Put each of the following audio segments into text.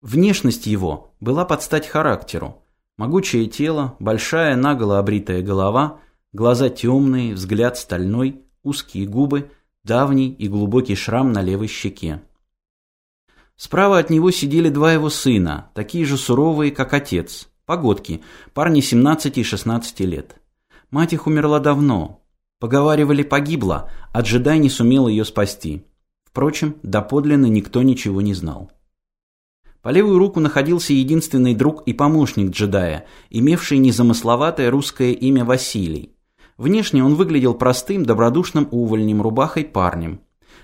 Внешность его была под стать характеру. Могучее тело, большая наголо обритая голова, глаза темные, взгляд стальной, узкие губы, давний и глубокий шрам на левой щеке. Справа от него сидели два его сына, такие же суровые, как отец, погодки, парни 17 и 16 лет. Мать их умерла давно. Поговаривали, погибла, а джедай не сумел ее спасти. Впрочем, доподлинно никто ничего не знал. По левую руку находился единственный друг и помощник джедая, имевший незамысловатое русское имя Василий. Внешне он выглядел простым, добродушным увольнем, рубахой парнем.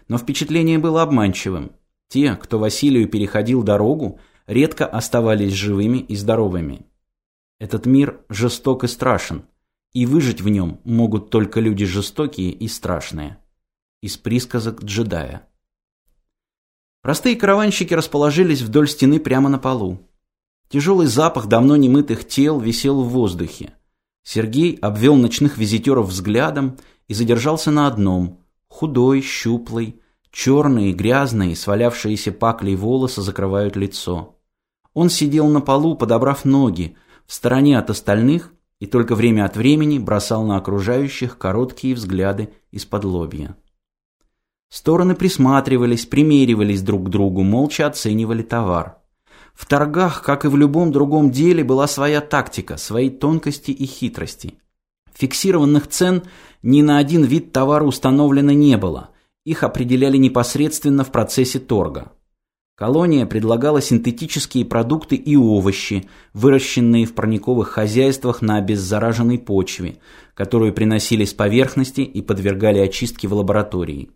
Но впечатление было обманчивым. Те, кто Василию переходил дорогу, редко оставались живыми и здоровыми. Этот мир жесток и страшен, и выжить в нем могут только люди жестокие и страшные. Из присказок джедая. Простые караванщики расположились вдоль стены прямо на полу. Тяжелый запах давно немытых тел висел в воздухе. Сергей обвел ночных визитеров взглядом и задержался на одном – худой, щуплый, черные, грязные, свалявшиеся паклей волосы закрывают лицо. Он сидел на полу, подобрав ноги, в стороне от остальных и только время от времени бросал на окружающих короткие взгляды из-под лобья. Стороны присматривались, примеривались друг к другу, молча оценивали товар. В торгах, как и в любом другом деле, была своя тактика, свои тонкости и хитрости. Фиксированных цен ни на один вид товара установлено не было. Их определяли непосредственно в процессе торга. Колония предлагала синтетические продукты и овощи, выращенные в парниковых хозяйствах на обеззараженной почве, которую приносили с поверхности и подвергали очистке в лаборатории.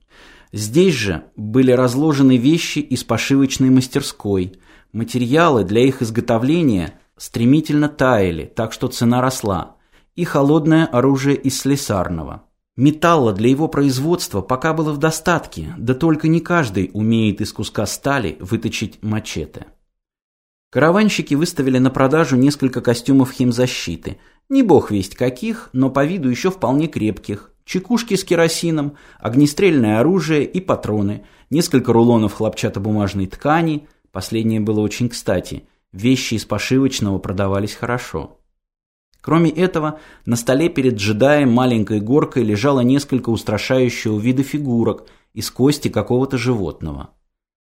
Здесь же были разложены вещи из пошивочной мастерской. Материалы для их изготовления стремительно таяли, так что цена росла. И холодное оружие из слесарного. Металла для его производства пока было в достатке, да только не каждый умеет из куска стали выточить мачете. Караванщики выставили на продажу несколько костюмов химзащиты. Не бог весть каких, но по виду еще вполне крепких. Чекушки с керосином, огнестрельное оружие и патроны, несколько рулонов хлопчатобумажной ткани. Последнее было очень кстати. Вещи из пошивочного продавались хорошо. Кроме этого, на столе перед джедаем маленькой горкой лежало несколько устрашающего вида фигурок из кости какого-то животного.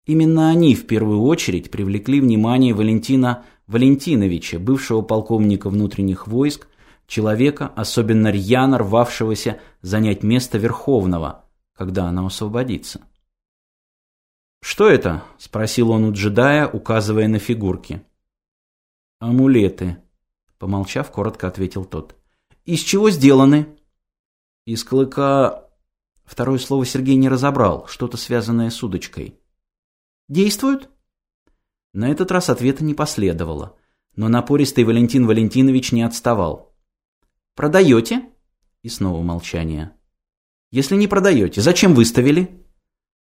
Именно они в первую очередь привлекли внимание Валентина Валентиновича, бывшего полковника внутренних войск, человека, особенно рьяно рвавшегося занять место Верховного, когда оно освободится. «Что это?» – спросил он у джедая, указывая на фигурки. «Амулеты», Помолчав, коротко ответил тот. «Из чего сделаны?» «Из клыка...» Второе слово Сергей не разобрал, что-то связанное с удочкой. «Действуют?» На этот раз ответа не последовало, но напористый Валентин Валентинович не отставал. «Продаете?» И снова молчание. «Если не продаете, зачем выставили?»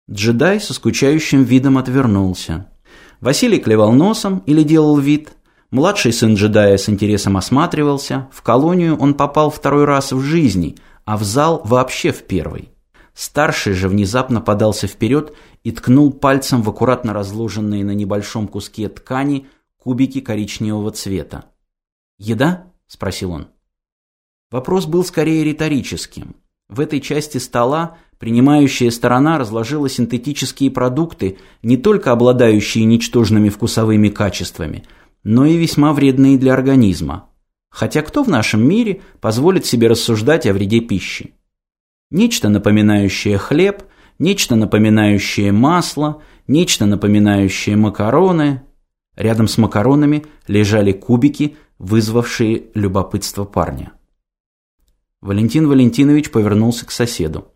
Джедай со скучающим видом отвернулся. Василий клевал носом или делал вид – Младший сын джедая с интересом осматривался. В колонию он попал второй раз в жизни, а в зал вообще в первый. Старший же внезапно подался вперед и ткнул пальцем в аккуратно разложенные на небольшом куске ткани кубики коричневого цвета. «Еда?» – спросил он. Вопрос был скорее риторическим. В этой части стола принимающая сторона разложила синтетические продукты, не только обладающие ничтожными вкусовыми качествами – но и весьма вредные для организма. Хотя кто в нашем мире позволит себе рассуждать о вреде пищи? Нечто напоминающее хлеб, нечто напоминающее масло, нечто напоминающее макароны. Рядом с макаронами лежали кубики, вызвавшие любопытство парня. Валентин Валентинович повернулся к соседу.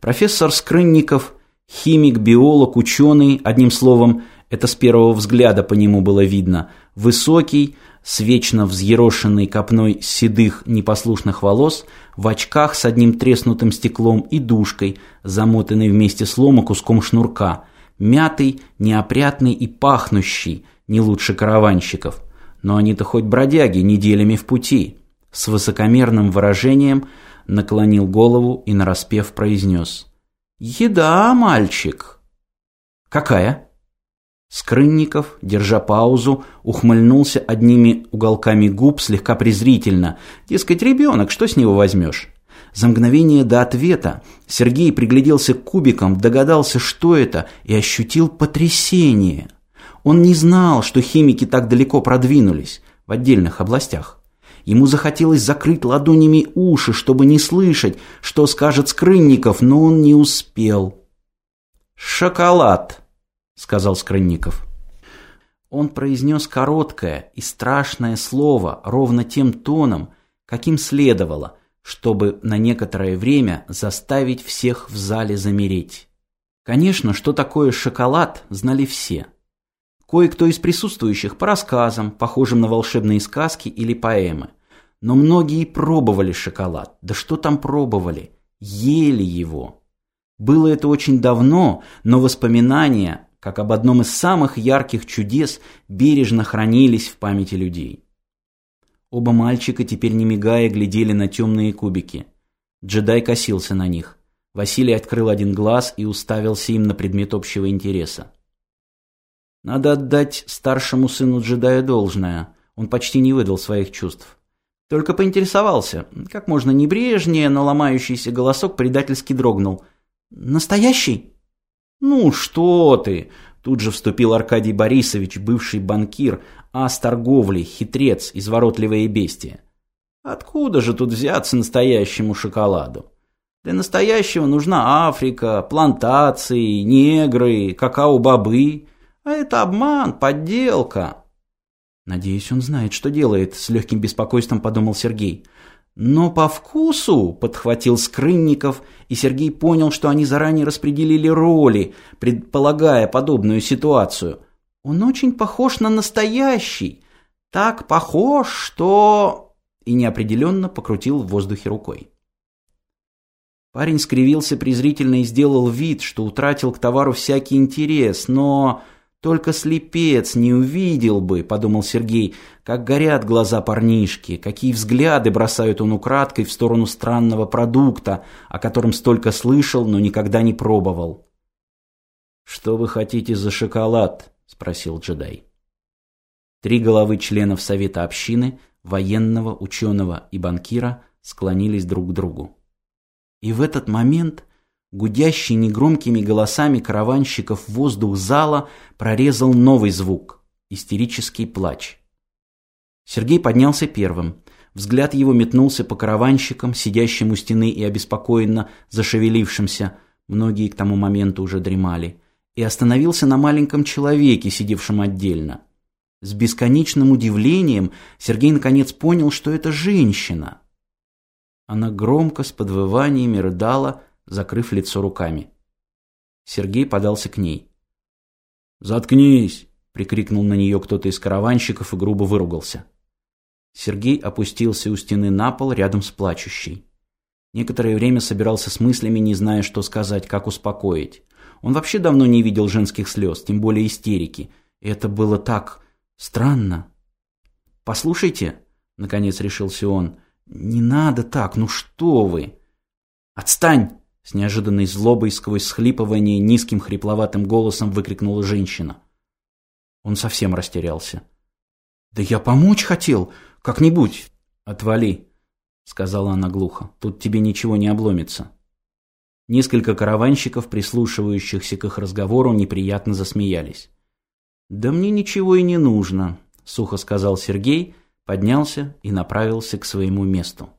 Профессор Скрынников, химик, биолог, ученый, одним словом, это с первого взгляда по нему было видно. Высокий, с вечно взъерошенной копной седых непослушных волос, в очках с одним треснутым стеклом и душкой, замотанной вместе с лома куском шнурка, мятый, неопрятный и пахнущий, не лучше караванщиков. Но они-то хоть бродяги неделями в пути. С высокомерным выражением наклонил голову и нараспев произнес. «Еда, мальчик!» «Какая?» Скрынников, держа паузу, ухмыльнулся одними уголками губ слегка презрительно. Дескать, ребенок, что с него возьмешь? За мгновение до ответа Сергей пригляделся к кубикам, догадался, что это, и ощутил потрясение. Он не знал, что химики так далеко продвинулись в отдельных областях. Ему захотелось закрыть ладонями уши, чтобы не слышать, что скажет Скрынников, но он не успел. «Шоколад!» сказал Скрынников. Он произнес короткое и страшное слово ровно тем тоном, каким следовало, чтобы на некоторое время заставить всех в зале замереть. Конечно, что такое шоколад, знали все. Кое-кто из присутствующих по рассказам, похожим на волшебные сказки или поэмы. Но многие пробовали шоколад. Да что там пробовали? Ели его. Было это очень давно, но воспоминания как об одном из самых ярких чудес, бережно хранились в памяти людей. Оба мальчика теперь не мигая глядели на темные кубики. Джедай косился на них. Василий открыл один глаз и уставился им на предмет общего интереса. Надо отдать старшему сыну джедая должное. Он почти не выдал своих чувств. Только поинтересовался. Как можно небрежнее, но ломающийся голосок предательски дрогнул. «Настоящий?» «Ну что ты!» Тут же вступил Аркадий Борисович, бывший банкир, ас торговли, хитрец, изворотливое бестие. «Откуда же тут взяться настоящему шоколаду? Для настоящего нужна Африка, плантации, негры, какао-бобы. А это обман, подделка». «Надеюсь, он знает, что делает», — с легким беспокойством подумал Сергей. Но по вкусу, подхватил Скрынников, и Сергей понял, что они заранее распределили роли, предполагая подобную ситуацию. Он очень похож на настоящий. Так похож, что... И неопределенно покрутил в воздухе рукой. Парень скривился презрительно и сделал вид, что утратил к товару всякий интерес, но только слепец не увидел бы, подумал Сергей, как горят глаза парнишки, какие взгляды бросает он украдкой в сторону странного продукта, о котором столько слышал, но никогда не пробовал. «Что вы хотите за шоколад?» – спросил джедай. Три головы членов Совета общины, военного, ученого и банкира склонились друг к другу. И в этот момент Гудящий негромкими голосами караванщиков воздух зала прорезал новый звук – истерический плач. Сергей поднялся первым. Взгляд его метнулся по караванщикам, сидящим у стены и обеспокоенно зашевелившимся, многие к тому моменту уже дремали, и остановился на маленьком человеке, сидевшем отдельно. С бесконечным удивлением Сергей наконец понял, что это женщина. Она громко с подвываниями рыдала, закрыв лицо руками. Сергей подался к ней. «Заткнись!» — прикрикнул на нее кто-то из караванщиков и грубо выругался. Сергей опустился у стены на пол рядом с плачущей. Некоторое время собирался с мыслями, не зная, что сказать, как успокоить. Он вообще давно не видел женских слез, тем более истерики. И это было так странно. «Послушайте», — наконец решился он, — «не надо так, ну что вы!» «Отстань!» С неожиданной злобой сквозь схлипывание низким хрипловатым голосом выкрикнула женщина. Он совсем растерялся. «Да я помочь хотел, как-нибудь». «Отвали», — сказала она глухо, — «тут тебе ничего не обломится». Несколько караванщиков, прислушивающихся к их разговору, неприятно засмеялись. «Да мне ничего и не нужно», — сухо сказал Сергей, поднялся и направился к своему месту.